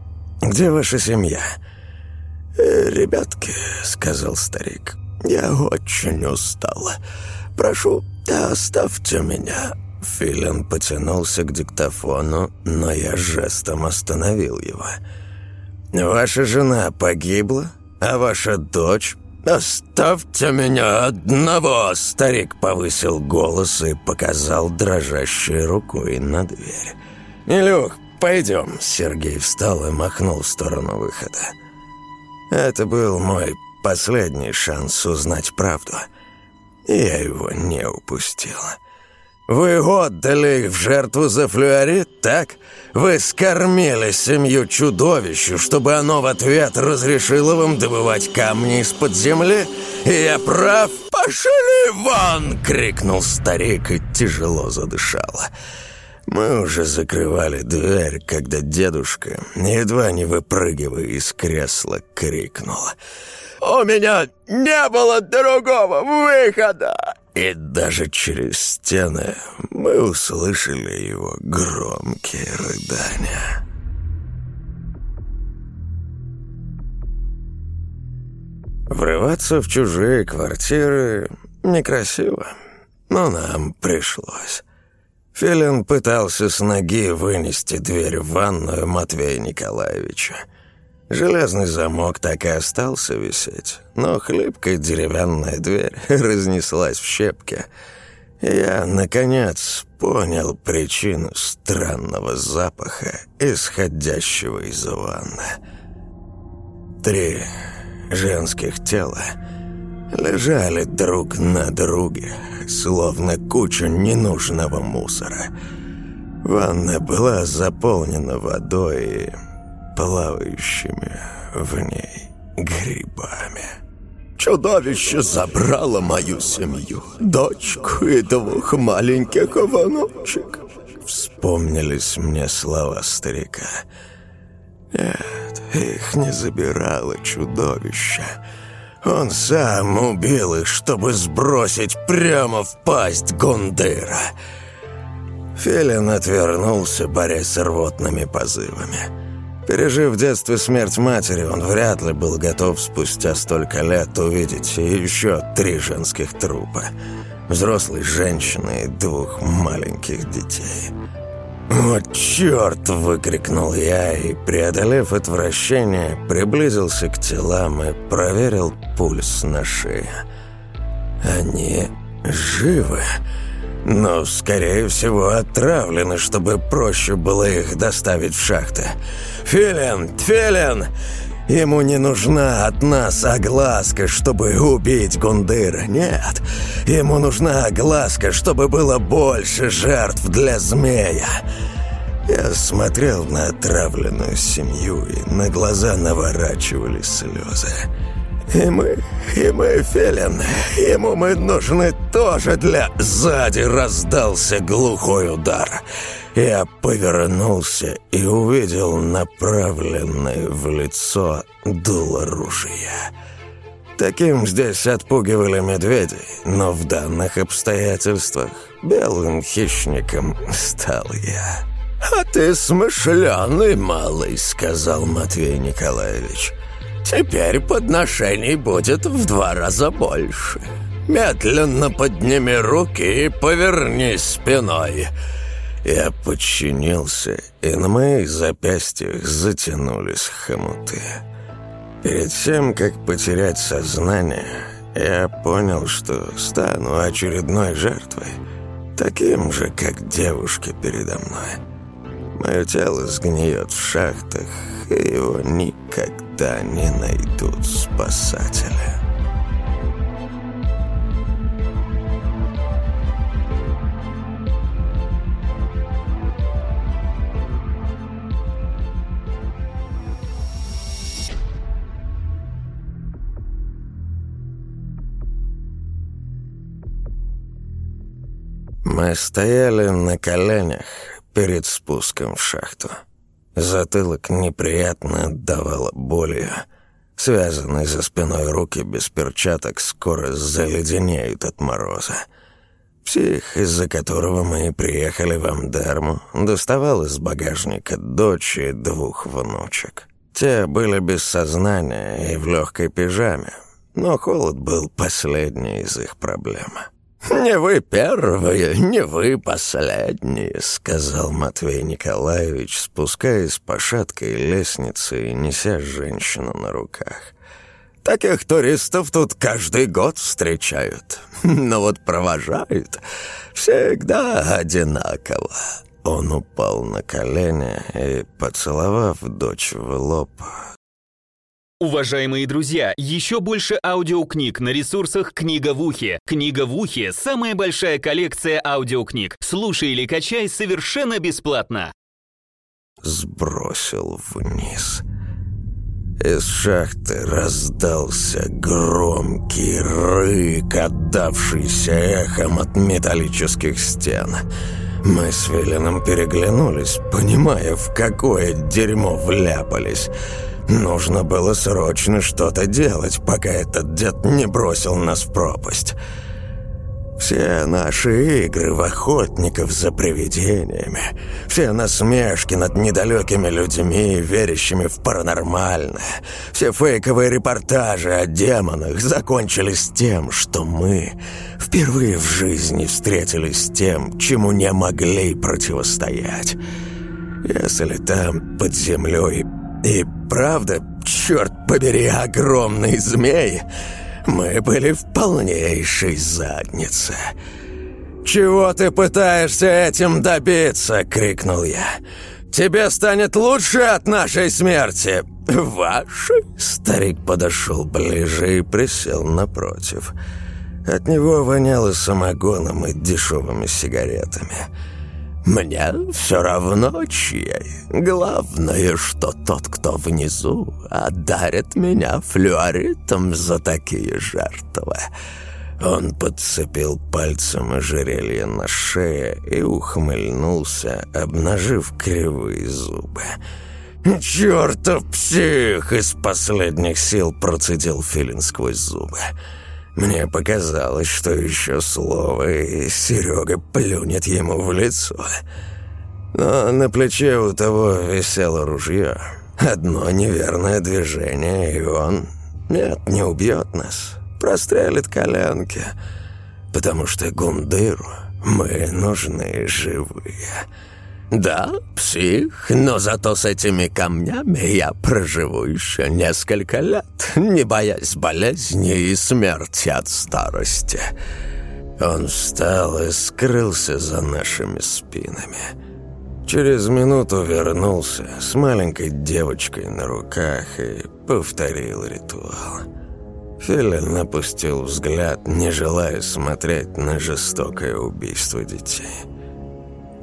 где ваша семья?» «Э, «Ребятки», — сказал старик, — «я очень устал. Прошу, оставьте меня». Филин потянулся к диктофону, но я жестом остановил его. «Ваша жена погибла, а ваша дочь...» «Оставьте меня одного!» Старик повысил голос и показал дрожащей рукой на дверь. «Илюх, пойдем!» Сергей встал и махнул в сторону выхода. Это был мой последний шанс узнать правду. И я его не упустил. Вы отдали их в жертву за флюорит, так? Вы скормили семью чудовищу, чтобы оно в ответ разрешило вам добывать камни из-под земли? И я прав? Пошли вон!» — крикнул старик и тяжело задышал. Мы уже закрывали дверь, когда дедушка, едва не выпрыгивая из кресла, крикнул. «У меня не было другого выхода!» И даже через стены мы услышали его громкие рыдания. Врываться в чужие квартиры некрасиво, но нам пришлось. Филин пытался с ноги вынести дверь в ванную Матвея Николаевича. Железный замок так и остался висеть, но хлипкая деревянная дверь разнеслась в щепки. Я, наконец, понял причину странного запаха, исходящего из ванны. Три женских тела лежали друг на друге, словно куча ненужного мусора. Ванна была заполнена водой и плавающими в ней грибами. Чудовище забрало мою семью, дочку и двух маленьких внучек. Вспомнились мне слова старика. Нет, их не забирало чудовище. Он сам убил их, чтобы сбросить прямо в пасть Гундыра. Филин отвернулся, борясь с рвотными позывами. Пережив в детстве смерть матери, он вряд ли был готов спустя столько лет увидеть еще три женских трупа. Взрослой женщины и двух маленьких детей. «Вот черт!» — выкрикнул я и, преодолев отвращение, приблизился к телам и проверил пульс на шее. «Они живы!» но, скорее всего, отравлены, чтобы проще было их доставить в шахты. «Филин! Филин!» Ему не нужна от нас огласка, чтобы убить Гундыра. Нет, ему нужна огласка, чтобы было больше жертв для змея. Я смотрел на отравленную семью, и на глаза наворачивались слезы. И мы, и мы, Филин, ему мы нужны тоже для... Сзади раздался глухой удар. Я повернулся и увидел направленное в лицо дуло ружья. Таким здесь отпугивали медведей, но в данных обстоятельствах белым хищником стал я. «А ты смышленый малый», — сказал Матвей Николаевич. Теперь подношений будет в два раза больше. Медленно подними руки и повернись спиной». Я подчинился, и на моих запястьях затянулись хомуты. Перед тем, как потерять сознание, я понял, что стану очередной жертвой, таким же, как девушка передо мной. Мое тело сгниет в шахтах, и его никогда не найдут спасателя. Мы стояли на коленях перед спуском в шахту. Затылок неприятно отдавало болью. Связанные за спиной руки без перчаток скоро заледенеют от мороза. Псих, из-за которого мы приехали в Амдерму, доставал из багажника дочь и двух внучек. Те были без сознания и в легкой пижаме, но холод был последней из их проблем. «Не вы первые, не вы последние», — сказал Матвей Николаевич, спускаясь по шаткой лестнице и неся женщину на руках. «Таких туристов тут каждый год встречают, но вот провожают всегда одинаково». Он упал на колени и, поцеловав дочь в лоб, Уважаемые друзья, еще больше аудиокниг на ресурсах «Книга в ухе». «Книга в ухе» — самая большая коллекция аудиокниг. Слушай или качай совершенно бесплатно. Сбросил вниз. Из шахты раздался громкий рык, отдавшийся эхом от металлических стен. Мы с Виллином переглянулись, понимая, в какое дерьмо вляпались — Нужно было срочно что-то делать, пока этот дед не бросил нас в пропасть. Все наши игры в охотников за привидениями, все насмешки над недалекими людьми, верящими в паранормальное, все фейковые репортажи о демонах закончились тем, что мы впервые в жизни встретились с тем, чему не могли противостоять. Если там, под землей, и правда, черт побери, огромный змей, мы были в полнейшей заднице. «Чего ты пытаешься этим добиться?» — крикнул я. «Тебе станет лучше от нашей смерти!» «Вашей?» Старик подошел ближе и присел напротив. От него воняло самогоном и дешевыми сигаретами. Мне все равно чьей. Главное, что тот, кто внизу, одарит меня флюоритом за такие жертвы». Он подцепил пальцем ожерелье на шее и ухмыльнулся, обнажив кривые зубы. «Чертов псих!» — из последних сил процедил Филин сквозь зубы. Мне показалось, что еще слово, и Серега плюнет ему в лицо. Но на плече у того висело ружье. Одно неверное движение, и он... Нет, не убьет нас. Прострелит коленки. Потому что Гундыру мы нужны живые. «Да, псих, но зато с этими камнями я проживу еще несколько лет, не боясь болезни и смерти от старости». Он встал и скрылся за нашими спинами. Через минуту вернулся с маленькой девочкой на руках и повторил ритуал. Филин опустил взгляд, не желая смотреть на жестокое убийство детей.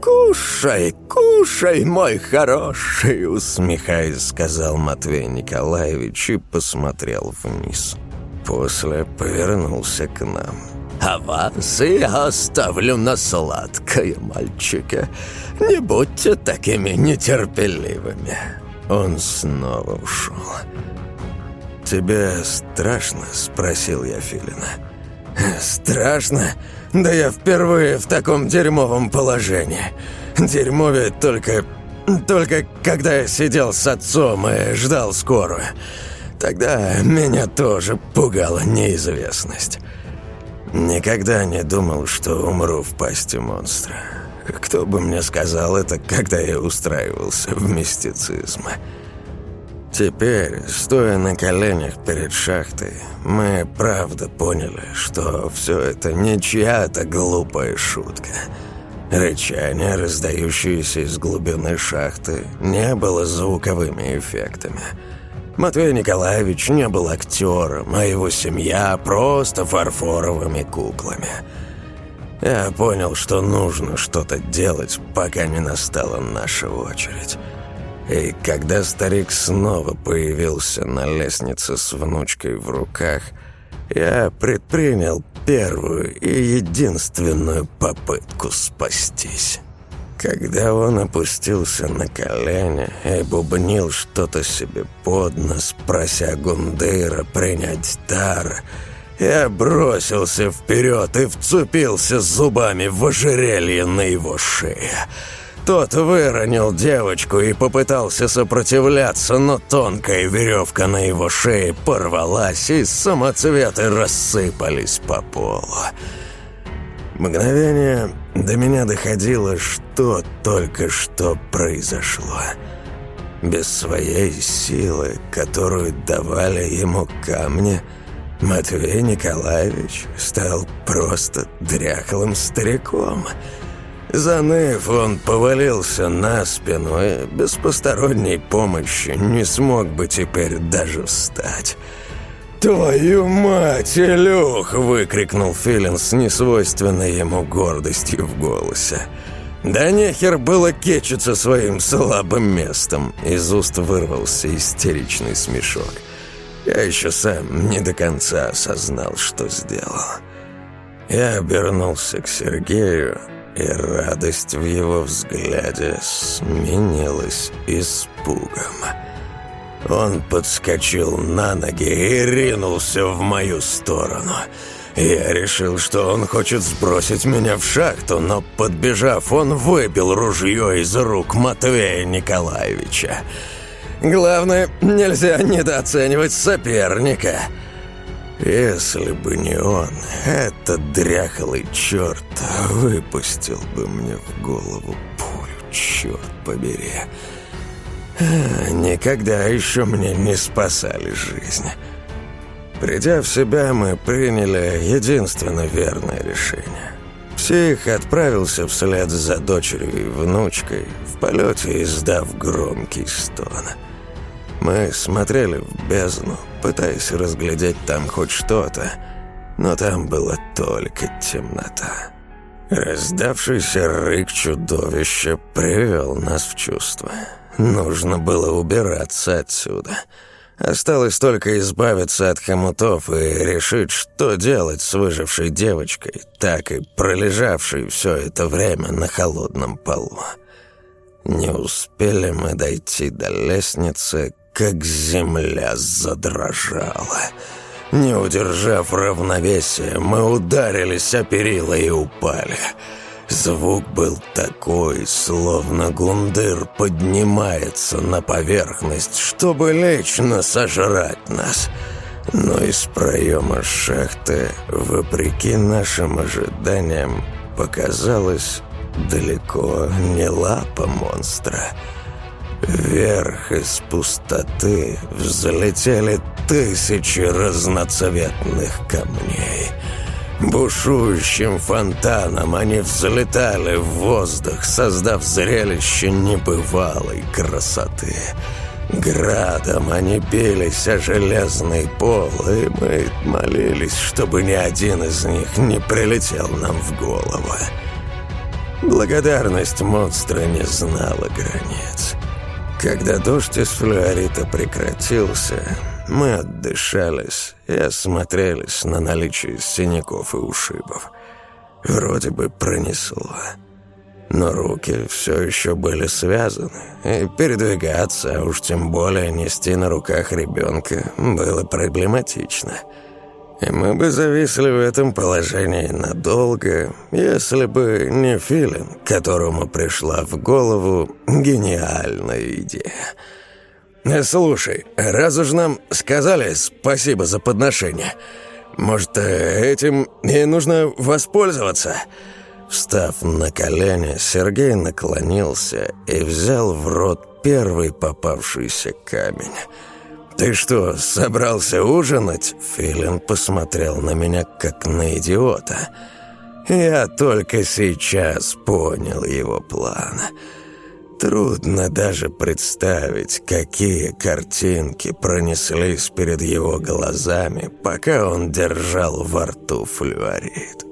«Кушай, кушай, мой хороший!» Усмехаясь, сказал Матвей Николаевич и посмотрел вниз. После повернулся к нам. «А вас я оставлю на сладкое, мальчика. Не будьте такими нетерпеливыми». Он снова ушел. «Тебе страшно?» – спросил я Филина. «Страшно?» Да я впервые в таком дерьмовом положении. Дерьмове только... Только когда я сидел с отцом и ждал скорую. Тогда меня тоже пугала неизвестность. Никогда не думал, что умру в пасти монстра. Кто бы мне сказал это, когда я устраивался в мистицизм. Теперь, стоя на коленях перед шахтой, мы правда поняли, что все это не чья-то глупая шутка. Рычание, раздающееся из глубины шахты, не было звуковыми эффектами. Матвей Николаевич не был актером, а его семья просто фарфоровыми куклами. Я понял, что нужно что-то делать, пока не настала наша очередь. И когда старик снова появился на лестнице с внучкой в руках, я предпринял первую и единственную попытку спастись. Когда он опустился на колени и бубнил что-то себе под нос, прося Гундыра принять дар, я бросился вперед и вцепился зубами в ожерелье на его шее. Тот выронил девочку и попытался сопротивляться, но тонкая веревка на его шее порвалась, и самоцветы рассыпались по полу. Мгновение до меня доходило, что только что произошло. Без своей силы, которую давали ему камни, Матвей Николаевич стал просто дряхлым стариком. Заныв, он повалился на спину и без посторонней помощи не смог бы теперь даже встать. «Твою мать, Илюх!» — выкрикнул Филин с несвойственной ему гордостью в голосе. «Да нехер было кечиться своим слабым местом!» Из уст вырвался истеричный смешок. Я еще сам не до конца осознал, что сделал. Я обернулся к Сергею, и радость в его взгляде сменилась испугом. Он подскочил на ноги и ринулся в мою сторону. Я решил, что он хочет сбросить меня в шахту, но, подбежав, он выбил ружье из рук Матвея Николаевича. Главное, нельзя недооценивать соперника. Если бы не он, этот дряхлый черт выпустил бы мне в голову пулю, черт побери. Никогда еще мне не спасали жизнь. Придя в себя, мы приняли единственно верное решение. Псих отправился вслед за дочерью и внучкой, в полете издав громкий стон. Мы смотрели в бездну, пытаясь разглядеть там хоть что-то, но там была только темнота. Раздавшийся рык чудовища привел нас в чувство. Нужно было убираться отсюда. Осталось только избавиться от хомутов и решить, что делать с выжившей девочкой, так и пролежавшей все это время на холодном полу. Не успели мы дойти до лестницы, как земля задрожала. Не удержав равновесия, мы ударились о перила и упали — Звук был такой, словно гундыр поднимается на поверхность, чтобы лично сожрать нас. Но из проема шахты, вопреки нашим ожиданиям, показалось далеко не лапа монстра. Вверх из пустоты взлетели тысячи разноцветных камней — Бушующим фонтаном они взлетали в воздух, создав зрелище небывалой красоты. Градом они бились о железный пол, и мы молились, чтобы ни один из них не прилетел нам в голову. Благодарность монстра не знала границ. Когда дождь из флюорита прекратился, мы отдышались и осмотрелись на наличие синяков и ушибов. Вроде бы пронесло. Но руки все еще были связаны, и передвигаться, а уж тем более нести на руках ребенка, было проблематично. Мы бы зависли в этом положении надолго, если бы не Филин, которому пришла в голову гениальная идея – «Слушай, раз уж нам сказали спасибо за подношение, может, этим и нужно воспользоваться?» Встав на колени, Сергей наклонился и взял в рот первый попавшийся камень. «Ты что, собрался ужинать?» Филин посмотрел на меня, как на идиота. Я только сейчас понял его план – Трудно даже представить, какие картинки пронеслись перед его глазами, пока он держал во рту флюорид.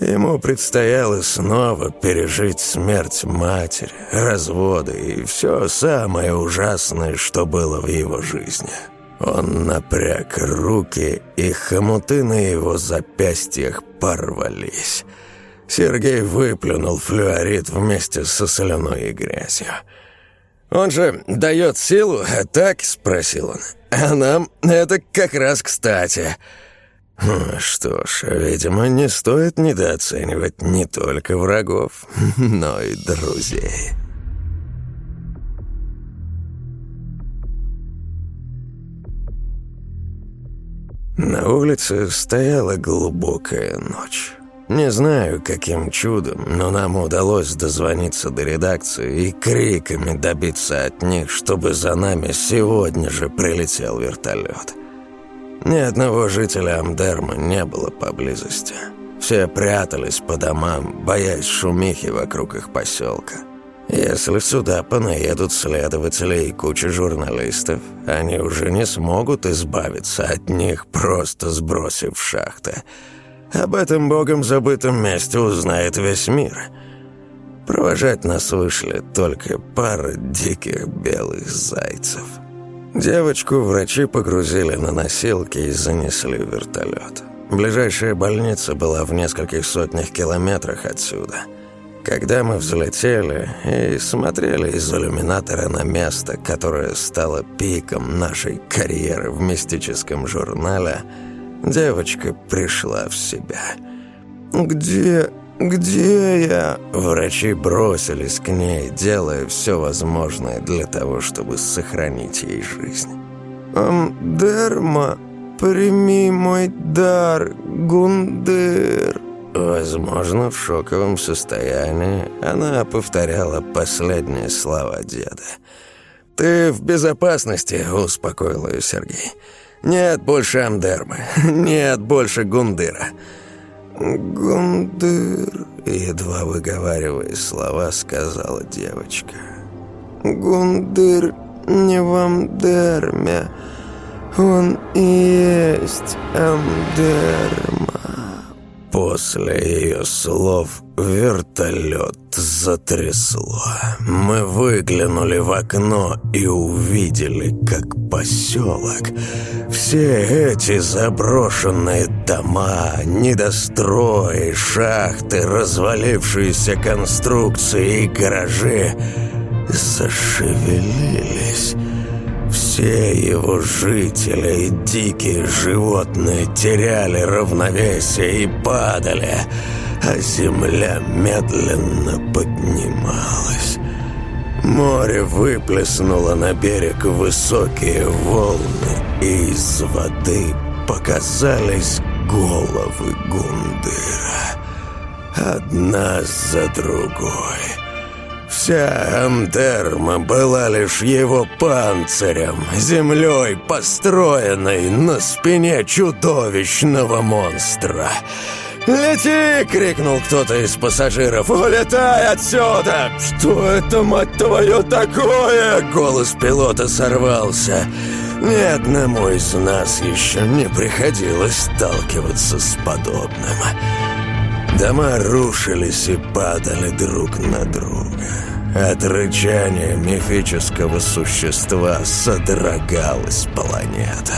Ему предстояло снова пережить смерть матери, разводы и все самое ужасное, что было в его жизни. Он напряг руки, и хомуты на его запястьях порвались. Сергей выплюнул флюорит вместе со соляной и грязью. «Он же дает силу, так?» – спросил он. «А нам это как раз кстати». Хм, что ж, видимо, не стоит недооценивать не только врагов, но и друзей. На улице стояла глубокая ночь. Не знаю, каким чудом, но нам удалось дозвониться до редакции и криками добиться от них, чтобы за нами сегодня же прилетел вертолет. Ни одного жителя Амдерма не было поблизости. Все прятались по домам, боясь шумихи вокруг их поселка. Если сюда понаедут следователи и куча журналистов, они уже не смогут избавиться от них, просто сбросив шахты. Об этом богом забытом месте узнает весь мир. Провожать нас вышли только пара диких белых зайцев. Девочку врачи погрузили на носилки и занесли в вертолет. Ближайшая больница была в нескольких сотнях километрах отсюда – когда мы взлетели и смотрели из иллюминатора на место, которое стало пиком нашей карьеры в мистическом журнале, девочка пришла в себя. «Где... где я?» Врачи бросились к ней, делая все возможное для того, чтобы сохранить ей жизнь. «Амдерма, прими мой дар, Гундыр!» Возможно, в шоковом состоянии она повторяла последние слова деда. «Ты в безопасности», — успокоил ее Сергей. «Нет больше Амдермы, нет больше Гундыра». «Гундыр», — едва выговаривая слова, сказала девочка. «Гундыр не в Амдерме, он и есть Амдерма». После ее слов вертолет затрясло. Мы выглянули в окно и увидели, как поселок. Все эти заброшенные дома, недострои, шахты, развалившиеся конструкции и гаражи зашевелились. Все его жители и дикие животные теряли равновесие и падали, а земля медленно поднималась. Море выплеснуло на берег высокие волны, и из воды показались головы Гундыра. Одна за другой. Вся Амдерма была лишь его панцирем, землей, построенной на спине чудовищного монстра. «Лети!» — крикнул кто-то из пассажиров. «Улетай отсюда!» «Что это, мать твою, такое?» Голос пилота сорвался. Ни одному из нас еще не приходилось сталкиваться с подобным. Дома рушились и падали друг на друга. От рычания мифического существа содрогалась планета,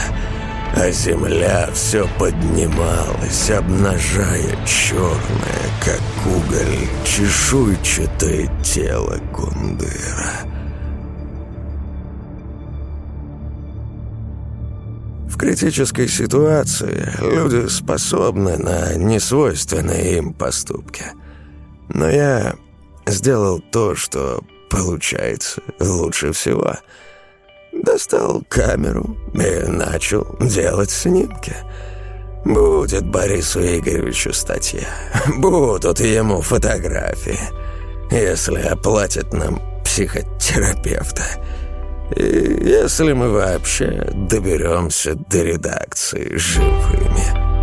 а Земля все поднималась, обнажая черное, как уголь, чешуйчатое тело Гундыра. В критической ситуации люди способны на несвойственные им поступки. Но я сделал то, что получается лучше всего. Достал камеру и начал делать снимки. Будет Борису Игоревичу статья. Будут ему фотографии. Если оплатят нам психотерапевта. Если мы вообще доберемся до редакции живыми.